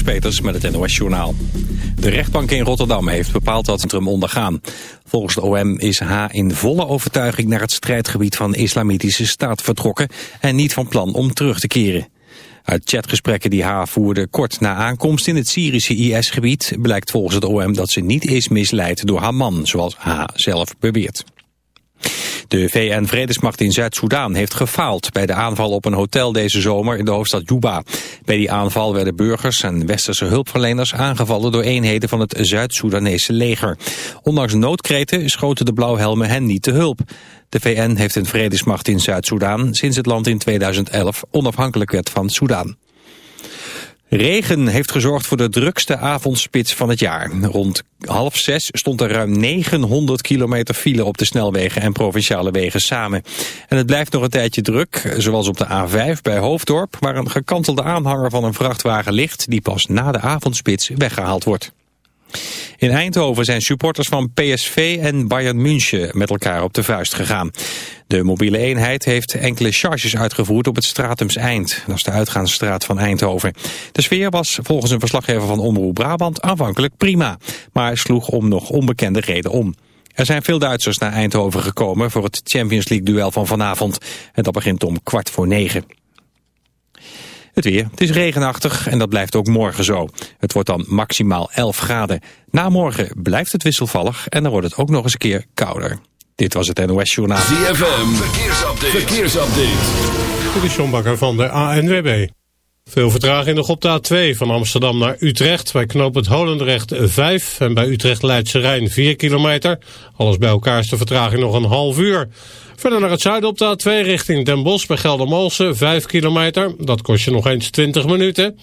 Peters met het NOS Journaal. De rechtbank in Rotterdam heeft bepaald dat het hem ondergaan. Volgens de OM is H in volle overtuiging naar het strijdgebied van de Islamitische Staat vertrokken... en niet van plan om terug te keren. Uit chatgesprekken die H voerde kort na aankomst in het Syrische IS-gebied... blijkt volgens het OM dat ze niet is misleid door haar man, zoals H zelf beweert. De VN-vredesmacht in Zuid-Soedan heeft gefaald bij de aanval op een hotel deze zomer in de hoofdstad Juba. Bij die aanval werden burgers en westerse hulpverleners aangevallen door eenheden van het Zuid-Soedanese leger. Ondanks noodkreten schoten de blauwhelmen hen niet te hulp. De VN heeft een vredesmacht in Zuid-Soedan sinds het land in 2011 onafhankelijk werd van Soedan. Regen heeft gezorgd voor de drukste avondspits van het jaar. Rond half zes stond er ruim 900 kilometer file op de snelwegen en provinciale wegen samen. En het blijft nog een tijdje druk, zoals op de A5 bij Hoofddorp... waar een gekantelde aanhanger van een vrachtwagen ligt... die pas na de avondspits weggehaald wordt. In Eindhoven zijn supporters van PSV en Bayern München met elkaar op de vuist gegaan. De mobiele eenheid heeft enkele charges uitgevoerd op het Stratums Eind. Dat is de uitgaansstraat van Eindhoven. De sfeer was volgens een verslaggever van Omroep Brabant aanvankelijk prima, maar sloeg om nog onbekende reden om. Er zijn veel Duitsers naar Eindhoven gekomen voor het Champions League duel van vanavond. En dat begint om kwart voor negen. Het weer. Het is regenachtig en dat blijft ook morgen zo. Het wordt dan maximaal 11 graden. Na morgen blijft het wisselvallig en dan wordt het ook nog eens een keer kouder. Dit was het NOS Journaal. ZFM. Verkeersupdate. Verkeersupdate. Dit is John Bakker van de ANWB. Veel vertraging nog op de A2 van Amsterdam naar Utrecht. Bij knoop het Holendrecht 5 en bij Utrecht Leidse Rijn 4 kilometer. Alles bij elkaar is de vertraging nog een half uur. Verder naar het zuiden op de A2 richting Den Bosch bij Geldermalsen 5 kilometer. Dat kost je nog eens 20 minuten.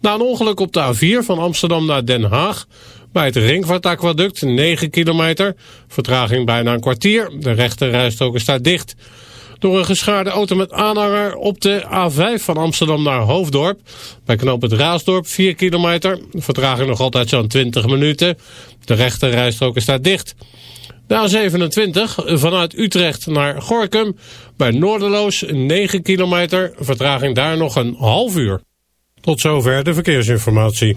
Na een ongeluk op de A4 van Amsterdam naar Den Haag. Bij het Ringvaartaquaduct 9 kilometer. Vertraging bijna een kwartier. De rechte rijstrook is daar dicht. Door een geschaarde auto met aanhanger op de A5 van Amsterdam naar Hoofddorp. Bij knoop het Raasdorp 4 kilometer. Vertraging nog altijd zo'n 20 minuten. De rechte rijstrook is daar dicht. De A27 vanuit Utrecht naar Gorkum. Bij Noorderloos 9 kilometer. Vertraging daar nog een half uur. Tot zover de verkeersinformatie.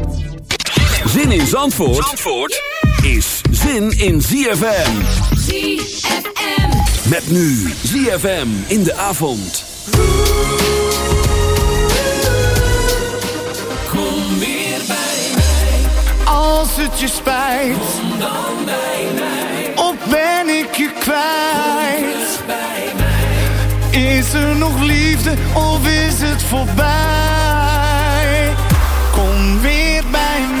Zin in Zandvoort, Zandvoort is zin in ZFM. ZFM. Met nu ZFM in de avond. Kom weer bij mij, Als het je spijt, kom dan bij mij. of ben ik je kwijt? Bij mij. Is er nog liefde of is het voorbij? Kom weer bij mij.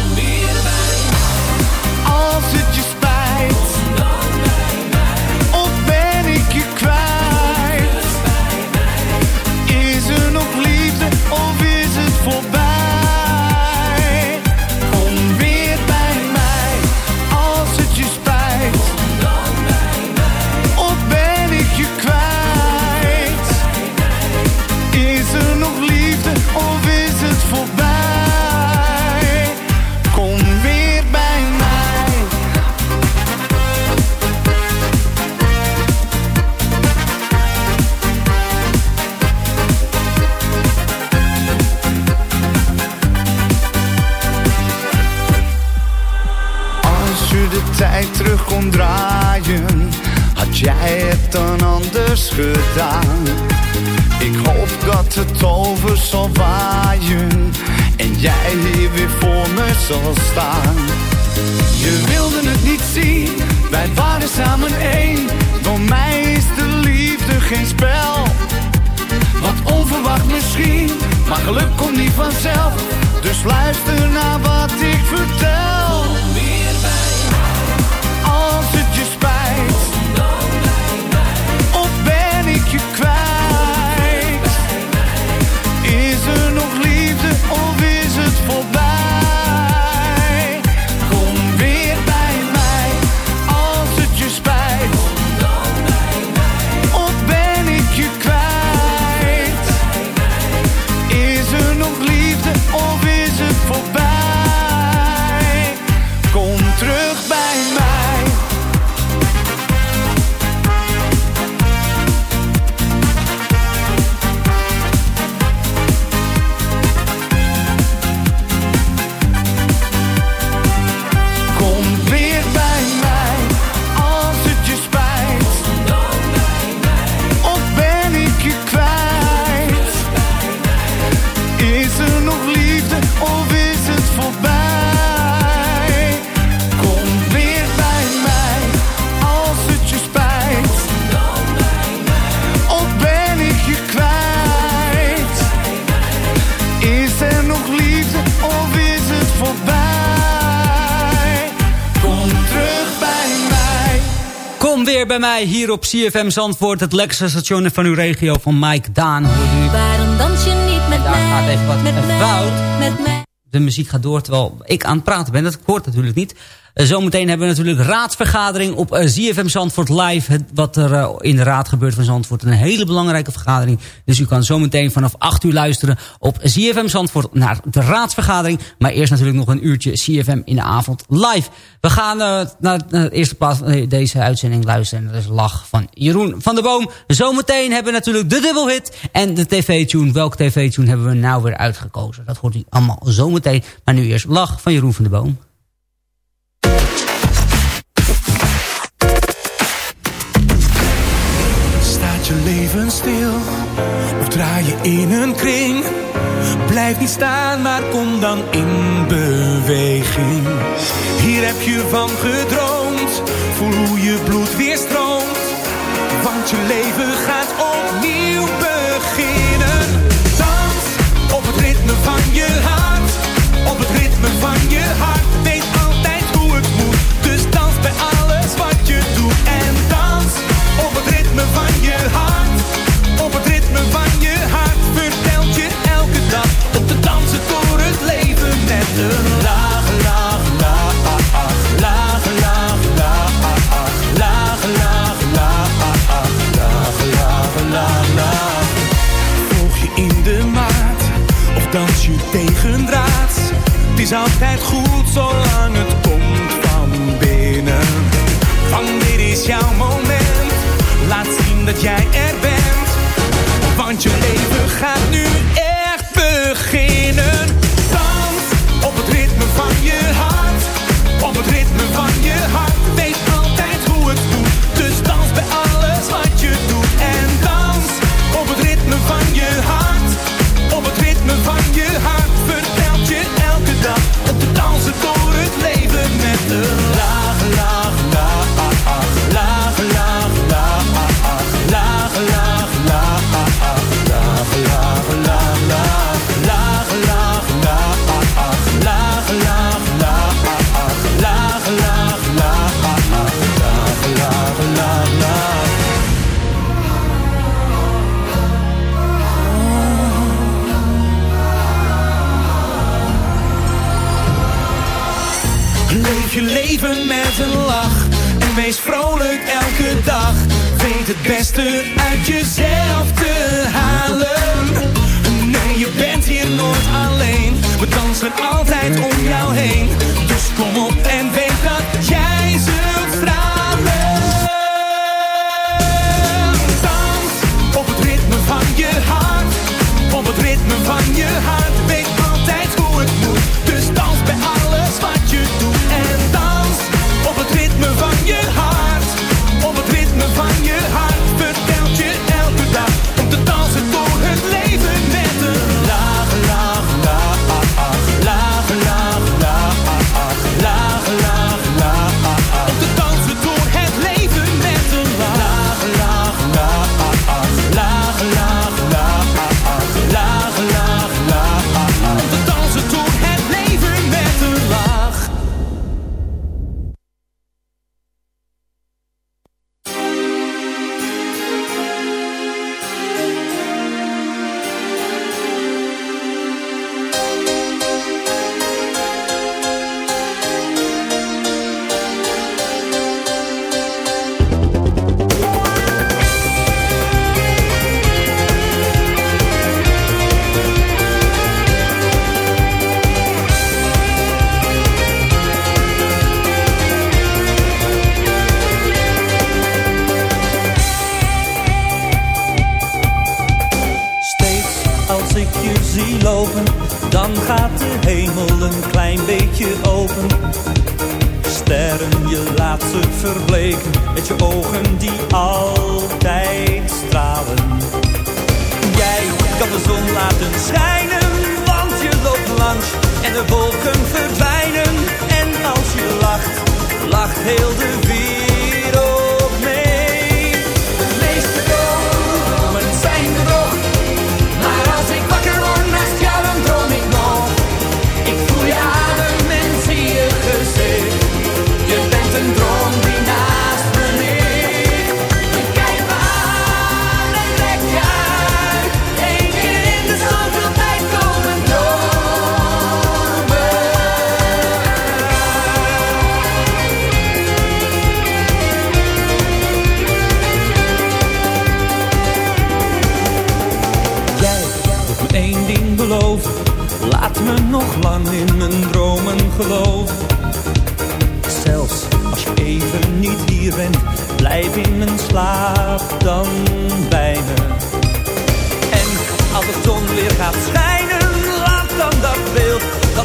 else did you staan. Je wilde het niet zien, wij waren samen één. Voor mij is de liefde geen spel. Wat onverwacht misschien, maar geluk komt niet vanzelf. Dus luister naar wat ik vertel. Bij mij hier op CFM Zandvoort, het lekkerste station van uw regio van Mike Daan. Waarom dans je niet met Daar mij? gaat even wat met mij, fout. Met mij. De muziek gaat door terwijl ik aan het praten ben. Dat hoort natuurlijk niet. Eh, zometeen hebben we natuurlijk raadsvergadering op eh, ZFM Zandvoort live. Wat er eh, in de raad gebeurt van Zandvoort. Een hele belangrijke vergadering. Dus u kan zometeen vanaf 8 uur luisteren op ZFM Zandvoort naar de raadsvergadering. Maar eerst natuurlijk nog een uurtje CFM in de avond live. We gaan naar de eerste plaats van deze uitzending luisteren. En dat is Lach van Jeroen van der Boom. Zometeen hebben we natuurlijk de dubbelhit en de tv-tune. Welke tv-tune hebben we nou weer uitgekozen? Dat hoort u allemaal zometeen. Maar nu eerst Lach van Jeroen van der Boom. Leven stil of draai je in een kring? Blijf niet staan, maar kom dan in beweging. Hier heb je van gedroomd, voel hoe je bloed weer stroomt. Want je leven gaat opnieuw beginnen. Dans op het ritme van je hart, op het ritme van je hart. Is altijd goed zolang het komt van binnen. Van dit is jouw moment, laat zien dat jij er uit jezelf te halen. Nee, je bent hier nooit alleen. We dansen altijd om jou heen. Dus kom op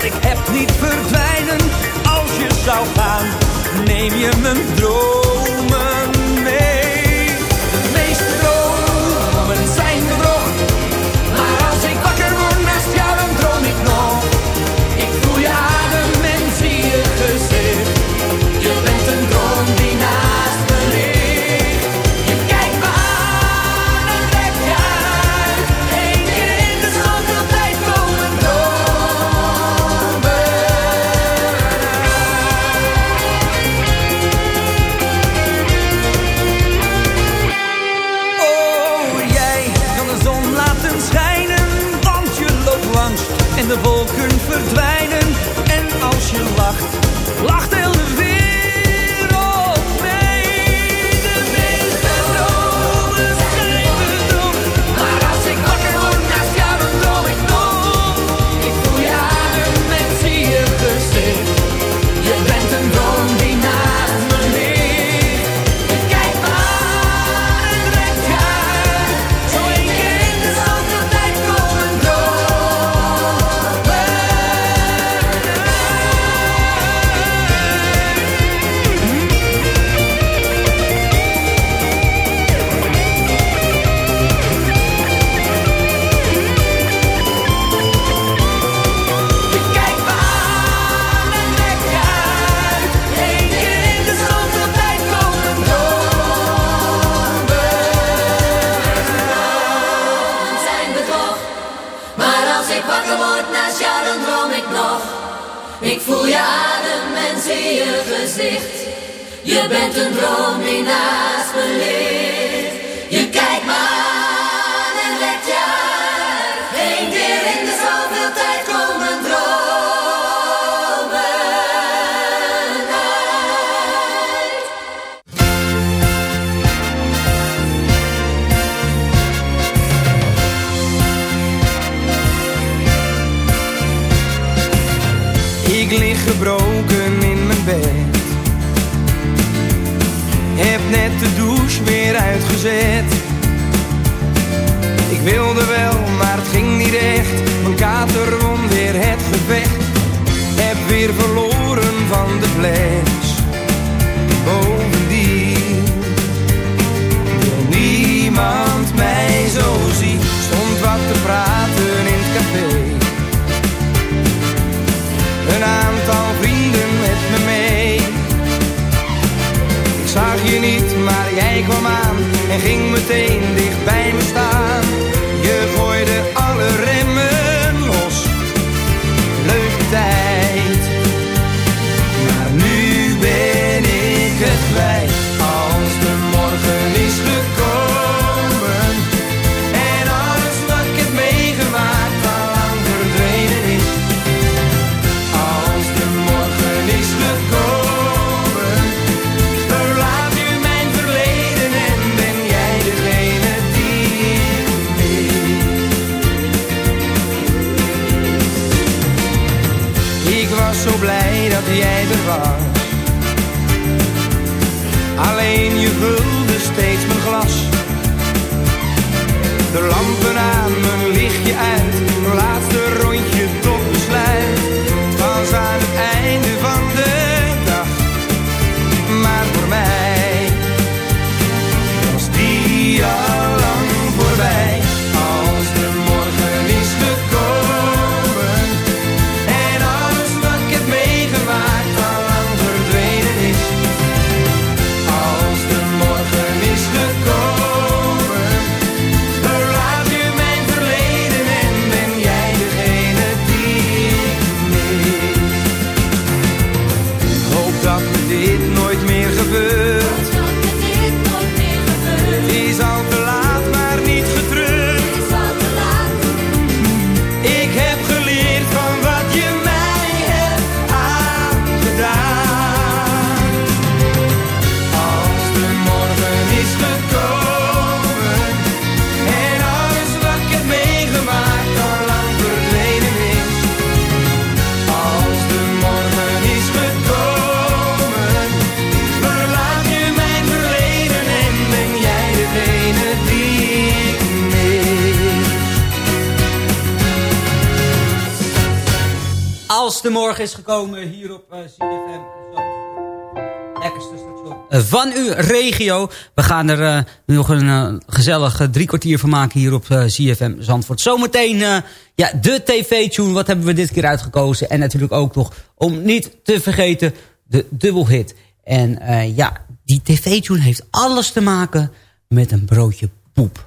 ik heb niet verdwijnen. Als je zou gaan, neem je mijn droom. Jij er De morgen is gekomen hier op eh, CFM. Lekkerste eh, van uw regio. We gaan er eh, nog een gezellig drie kwartier van maken hier op CFM Zandvoort. Zometeen ja, de tv-tune. Wat hebben we dit keer uitgekozen? En natuurlijk ook nog, om niet te vergeten, de dubbelhit. En ja, die tv-tune heeft alles te maken met een broodje poep.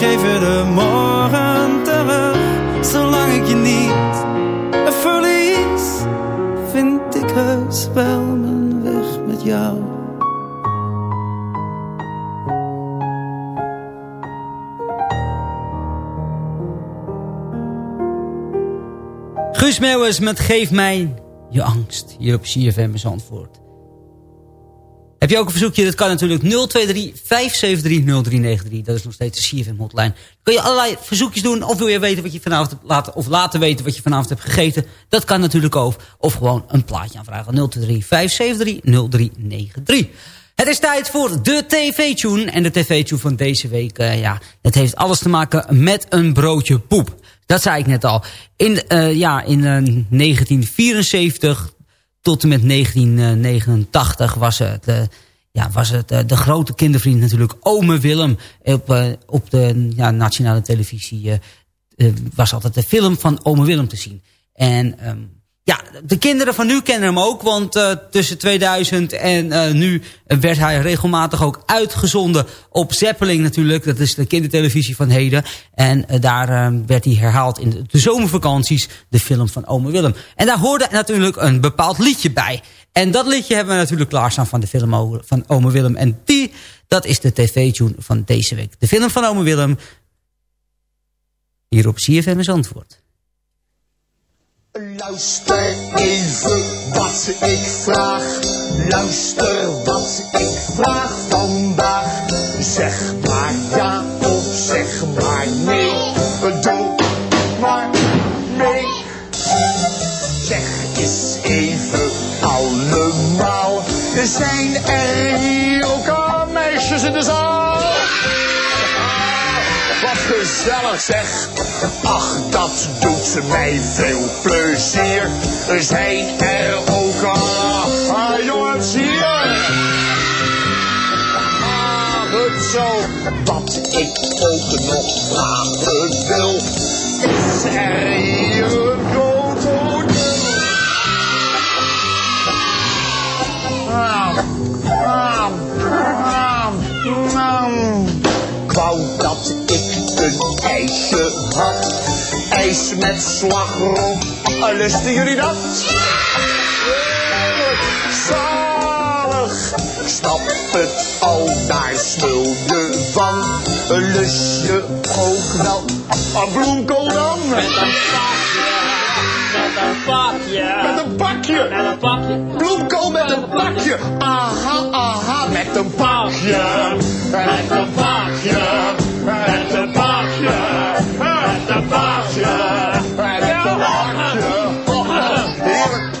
je de morgen terug. Zolang ik je niet verlies vind ik heus wel mijn weg met jou. Guus Meeuwis met Geef mij je angst. Hier op CFM Zandvoort. Heb je ook een verzoekje? Dat kan natuurlijk 023-573-0393. Dat is nog steeds de CFM hotline. Kun je allerlei verzoekjes doen. Of wil je weten wat je vanavond hebt laten, of laten weten wat je vanavond hebt gegeten. Dat kan natuurlijk ook. Of gewoon een plaatje aanvragen. 023-573-0393. Het is tijd voor de TV-tune. En de TV-tune van deze week, uh, ja, het heeft alles te maken met een broodje poep. Dat zei ik net al. In, uh, ja, in uh, 1974 tot en met 1989 was het, uh, ja, was het uh, de grote kindervriend natuurlijk Ome Willem. Op, uh, op de ja, nationale televisie was altijd de film van Ome Willem te zien. En um, ja, de kinderen van nu kennen hem ook, want uh, tussen 2000 en uh, nu werd hij regelmatig ook uitgezonden op Zeppeling natuurlijk. Dat is de kindertelevisie van heden. En uh, daar werd hij herhaald in de, zomervakanties, de film van Ome Willem. En daar hoorde natuurlijk een bepaald liedje bij. En dat liedje hebben we natuurlijk klaarstaan van de film van Ome Willem. En die, dat is de tv-tune van deze week. De film van Ome Willem, hier op CFM is antwoord. Luister even wat ik vraag. Luister wat ik vraag vandaag. Zeg maar ja of zeg maar nee. Doe maar mee. Zeg eens even allemaal. Er zijn er ook al meisjes in de zaal. Gezellig zeg. Ach, dat doet mij veel plezier. Er zijn er ook al ah, jongens hier. Ah, goed zo. Wat ik ook nog vragen wil. Is er hier een groot hotel? Ah, ah, ah, dat een ijsje had. Ijs met slagroom. Lusten jullie dat? Zalig. Snap het al, daar smul je van. Lust je ook wel een bloemkool dan? Met een pakje. Met een pakje. Met een pakje. Bloemkool met een pakje. Aha, aha, met een pakje. Met een pakje. Met een pakje. Met een een. Heerlijk.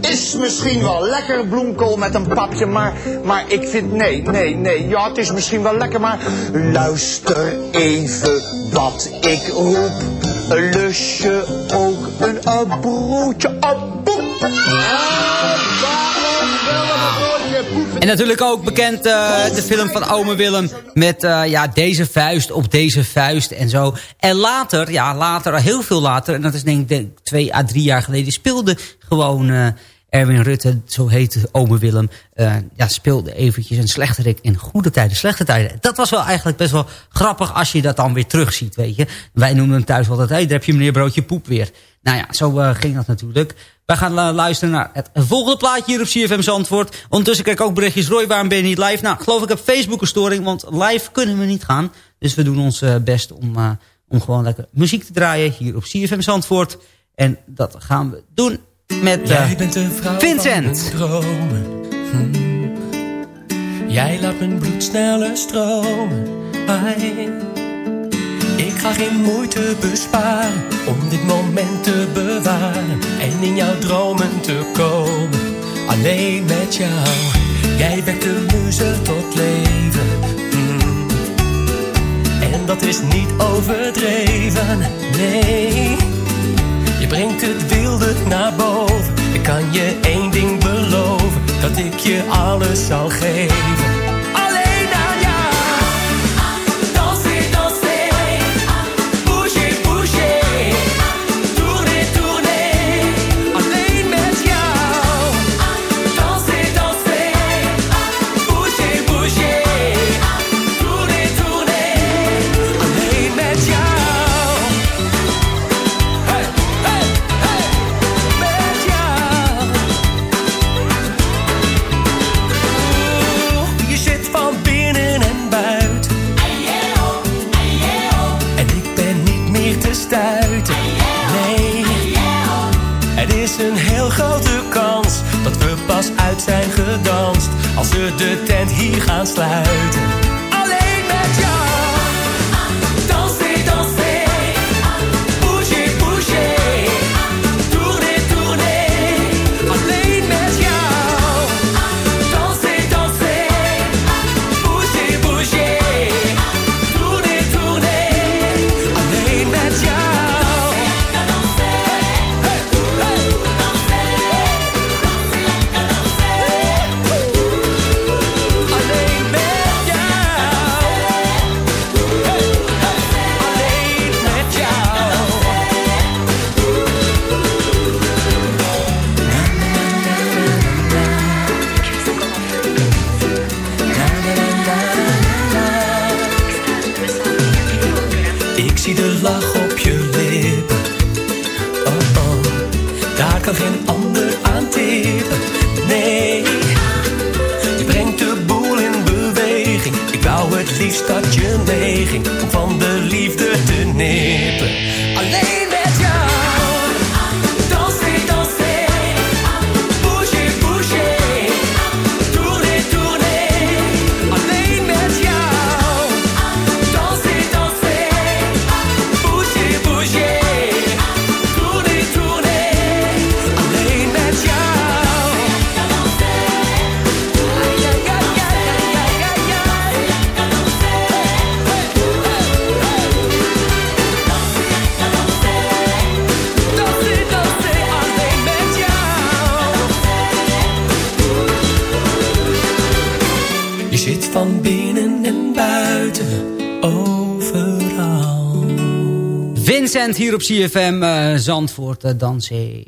Is misschien wel lekker bloemkool met een papje, maar, maar ik vind nee, nee, nee. Ja, het is misschien wel lekker, maar luister even wat ik roep. Lus je ook een, een broodje op? Waarom broodje En natuurlijk ook bekend uh, de film van Ome Willem met uh, ja, deze vuist op deze vuist en zo. En later, ja later, heel veel later, en dat is denk ik twee à drie jaar geleden, speelde gewoon uh, Erwin Rutte, zo heet Ome Willem, ja, speelde eventjes een slechterik in goede tijden, slechte tijden. Dat was wel eigenlijk best wel grappig als je dat dan weer terugziet, weet je. Wij noemen hem thuis altijd, hey, daar heb je meneer Broodje Poep weer. Nou ja, zo ging dat natuurlijk. Wij gaan luisteren naar het volgende plaatje hier op CFM Zandvoort. Ondertussen kijk ik ook berichtjes. Roy, waarom ben je niet live? Nou, geloof ik heb Facebook een storing, want live kunnen we niet gaan. Dus we doen ons uh, best om, om gewoon lekker muziek te draaien hier op CFM Zandvoort. En dat gaan we doen met Jij bent de vrouw Vincent. Hm. Jij laat mijn bloed sneller stromen. Ai. Ga geen moeite besparen om dit moment te bewaren en in jouw dromen te komen. Alleen met jou, jij wekt de muze tot leven. Mm. En dat is niet overdreven, nee. Je brengt het wilde naar boven. Ik kan je één ding beloven: dat ik je alles zal geven. De tent hier gaan sluiten. Hier op CFM uh, Zandvoort, uh, dansen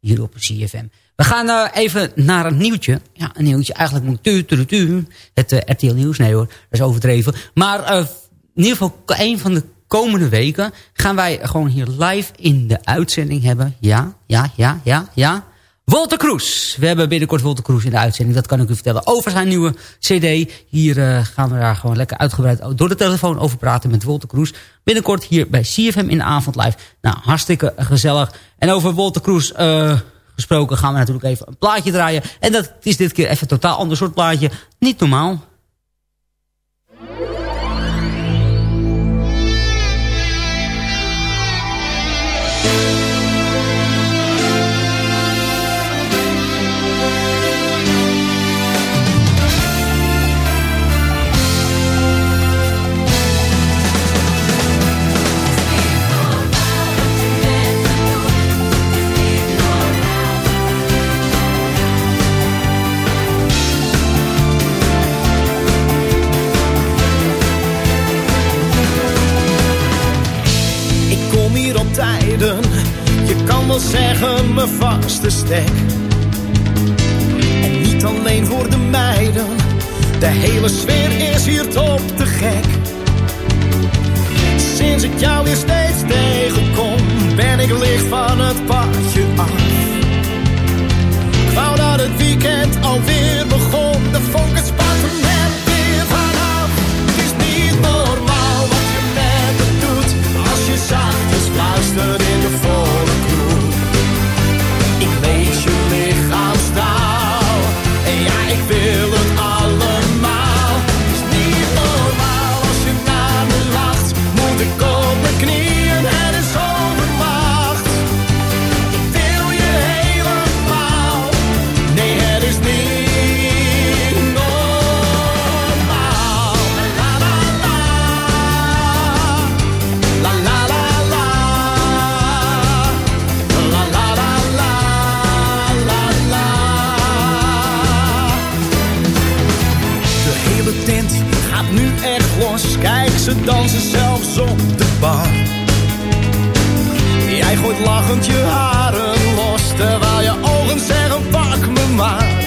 hier op CFM. We gaan uh, even naar een nieuwtje. Ja, een nieuwtje. Eigenlijk moet tu, tu, tu, het RTL Nieuws. Nee hoor, dat is overdreven. Maar in ieder geval een van de komende weken... gaan wij gewoon hier live in de uitzending hebben. Ja, ja, ja, ja, ja. Walter Kroes. We hebben binnenkort Walter Kroes in de uitzending. Dat kan ik u vertellen over zijn nieuwe cd. Hier uh, gaan we daar gewoon lekker uitgebreid door de telefoon over praten met Walter Kroes. Binnenkort hier bij CFM in de avond live. Nou, hartstikke gezellig. En over Walter Kroes uh, gesproken gaan we natuurlijk even een plaatje draaien. En dat is dit keer even een totaal ander soort plaatje. Niet normaal. Je kan wel zeggen mijn vaste stek. En niet alleen voor de meiden. De hele sfeer is hier top te gek. Sinds ik jou weer steeds tegenkom, ben ik licht van het padje af. Ik wou dat het weekend alweer begon, de het spat stood in the Dansen zelfs op de bar. Jij gooit lachend je haren los, terwijl je ogen zeggen pak me maar.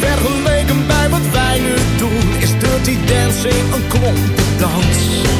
Vergeleken bij wat wij nu doen, is dirty dancing een klomp dans.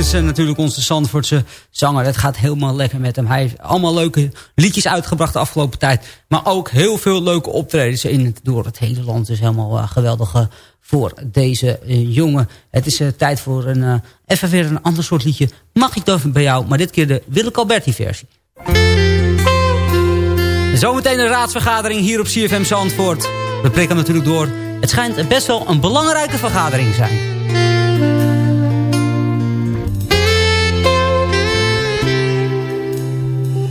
Berens, eh, natuurlijk onze Zandvoortse zanger. Het gaat helemaal lekker met hem. Hij heeft allemaal leuke liedjes uitgebracht de afgelopen tijd. Maar ook heel veel leuke optredens in door het hele land. Dus helemaal uh, geweldig uh, voor deze jongen. Het is tijd voor een, even weer een ander soort liedje. Mag ik dan bij jou? Maar dit keer de Willeke Alberti versie. Zometeen een raadsvergadering hier op CFM Zandvoort. We prikken natuurlijk door. Het schijnt best wel een belangrijke vergadering te zijn.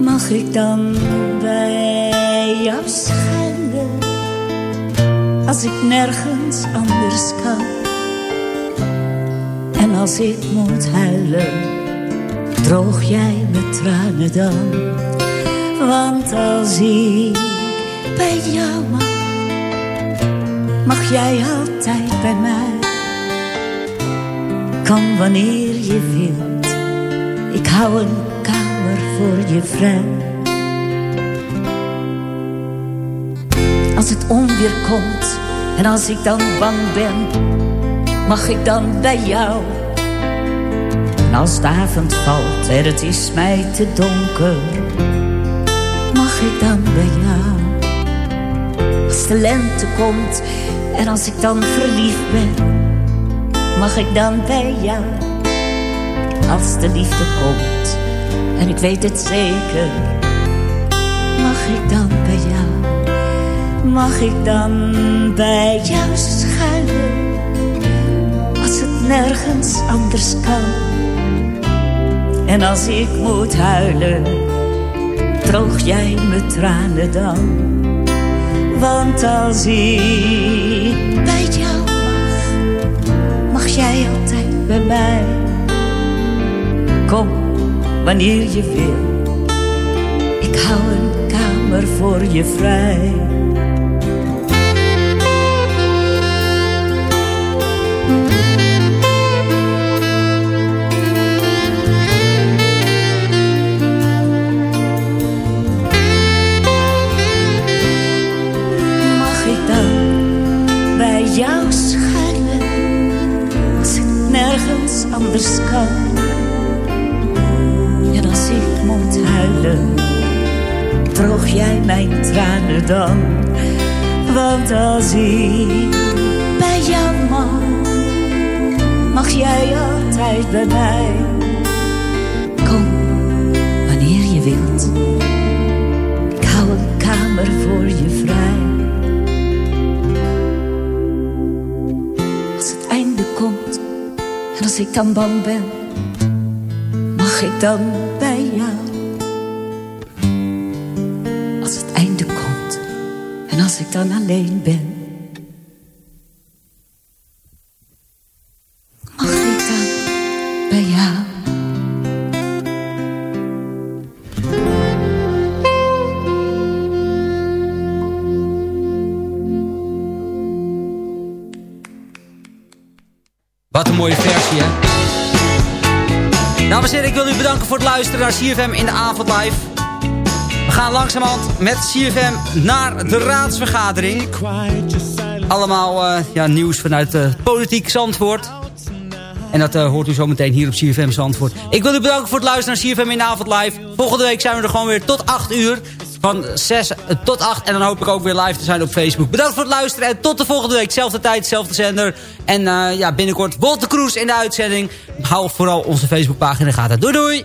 Mag ik dan bij jou schijnen? Als ik nergens anders kan. En als ik moet huilen Droog jij mijn tranen dan? Want als ik bij jou mag Mag jij altijd bij mij. Kom wanneer je wilt Ik hou een voor je vrij. Als het onweer komt en als ik dan bang ben, mag ik dan bij jou. En als de avond valt en het is mij te donker, mag ik dan bij jou. Als de lente komt en als ik dan verliefd ben, mag ik dan bij jou. Als de liefde komt en ik weet het zeker. Mag ik dan bij jou, mag ik dan bij jou schuilen, als het nergens anders kan. En als ik moet huilen, droog jij mijn tranen dan. Want als ik bij jou mag, mag jij altijd bij mij. Kom wanneer je wil. Ik hou een kamer voor je vrij. Mag ik dan bij jou schuilen als nergens anders kan? Droog jij mijn tranen dan. Want als ik bij jou mag, mag jij altijd bij mij. Kom, wanneer je wilt, ik hou een kamer voor je vrij. Als het einde komt, en als ik dan bang ben, mag ik dan en als ik dan alleen ben. Mag ik dan bij jou? Wat een mooie versie, hè? Dames en heren, ik wil u bedanken voor het luisteren naar CFM in de avond live. Gaan langzamerhand met CFM naar de raadsvergadering. Allemaal uh, ja, nieuws vanuit uh, Politiek Zandvoort. En dat uh, hoort u zometeen hier op CFM Zandvoort. Ik wil u bedanken voor het luisteren naar CFM in de avond live. Volgende week zijn we er gewoon weer tot 8 uur. Van 6 tot 8. En dan hoop ik ook weer live te zijn op Facebook. Bedankt voor het luisteren. En tot de volgende week. Zelfde tijd, zelfde zender. En ja, binnenkort Wolter Kroes in de uitzending. Hou vooral onze Facebookpagina in de gaten. Doei doei.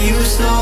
you slow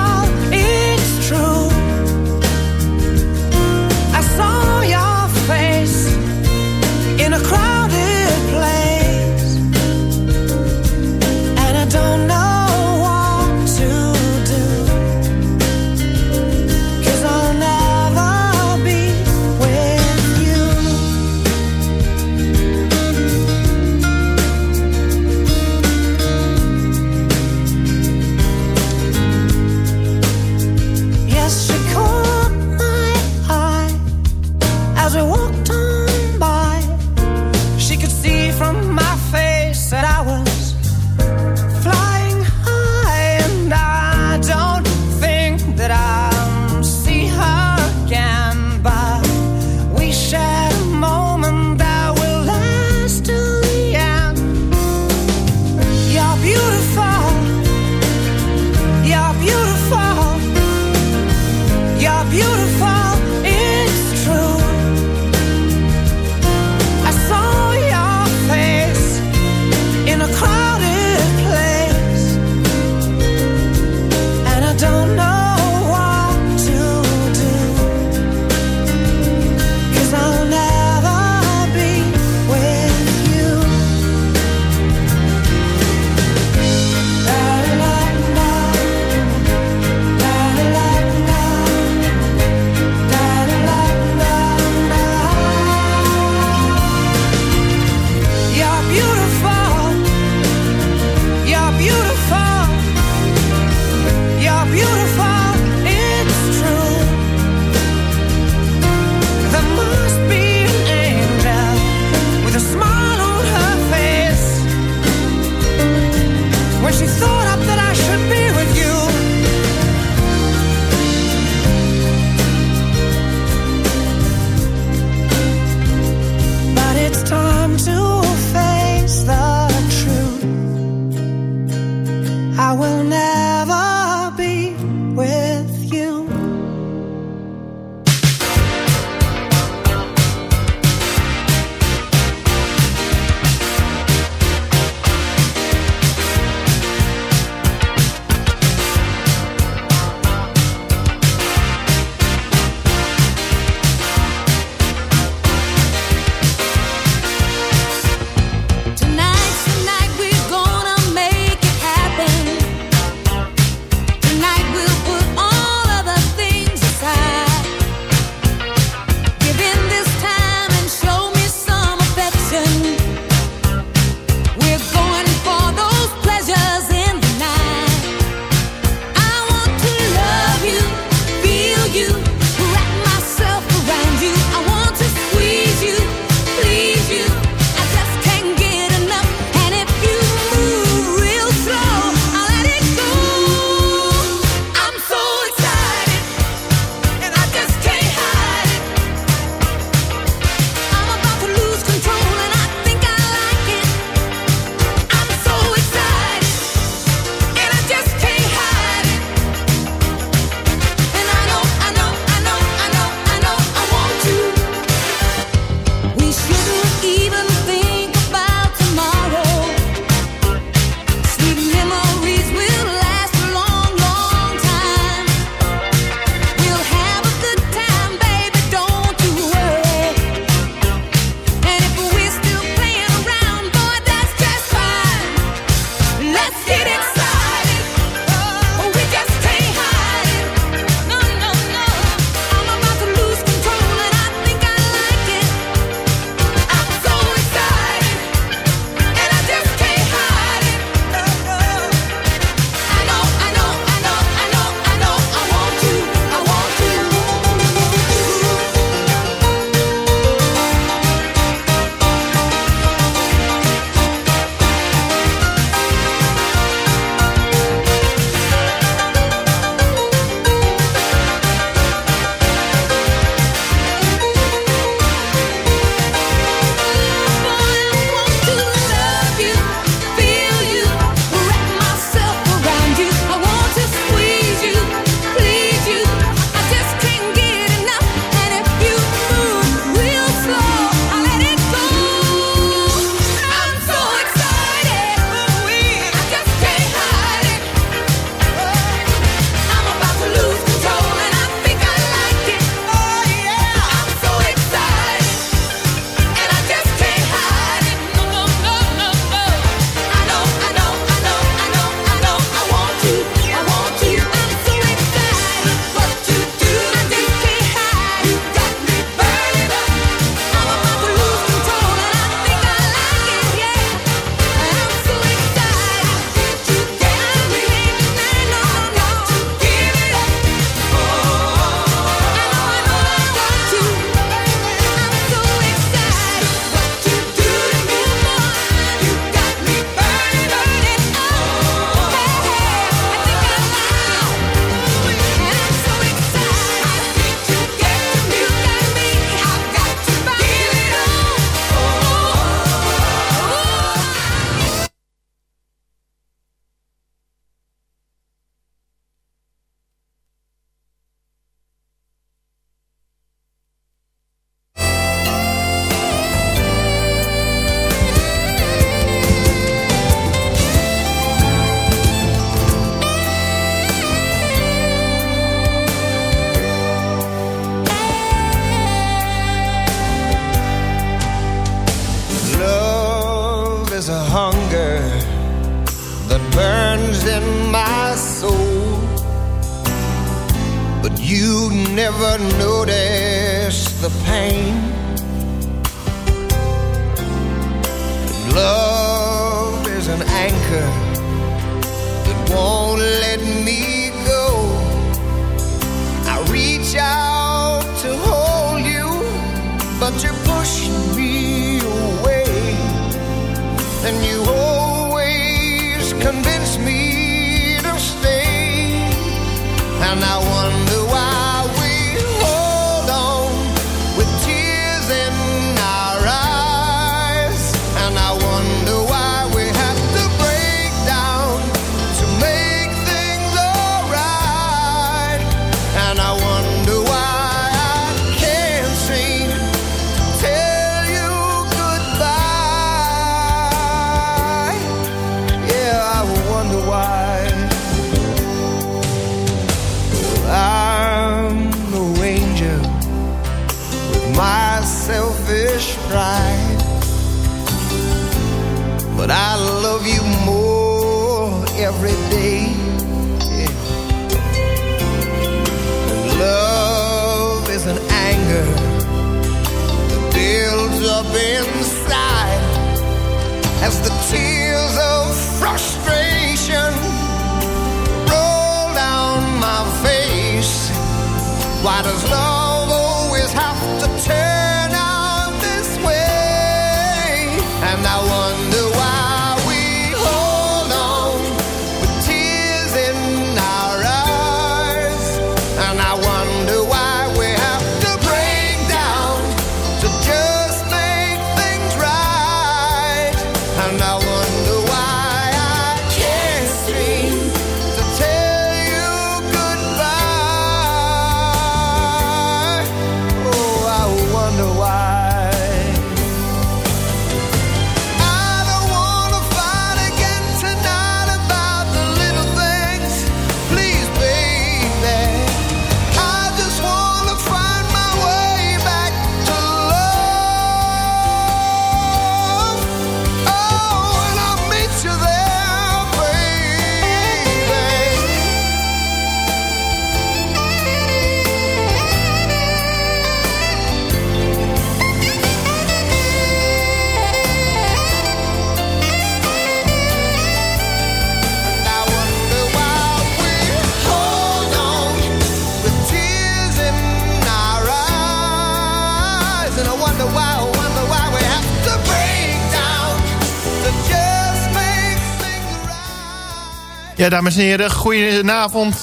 Ja, dames en heren, goedenavond.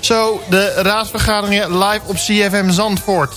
Zo, de raadsvergaderingen live op CFM Zandvoort.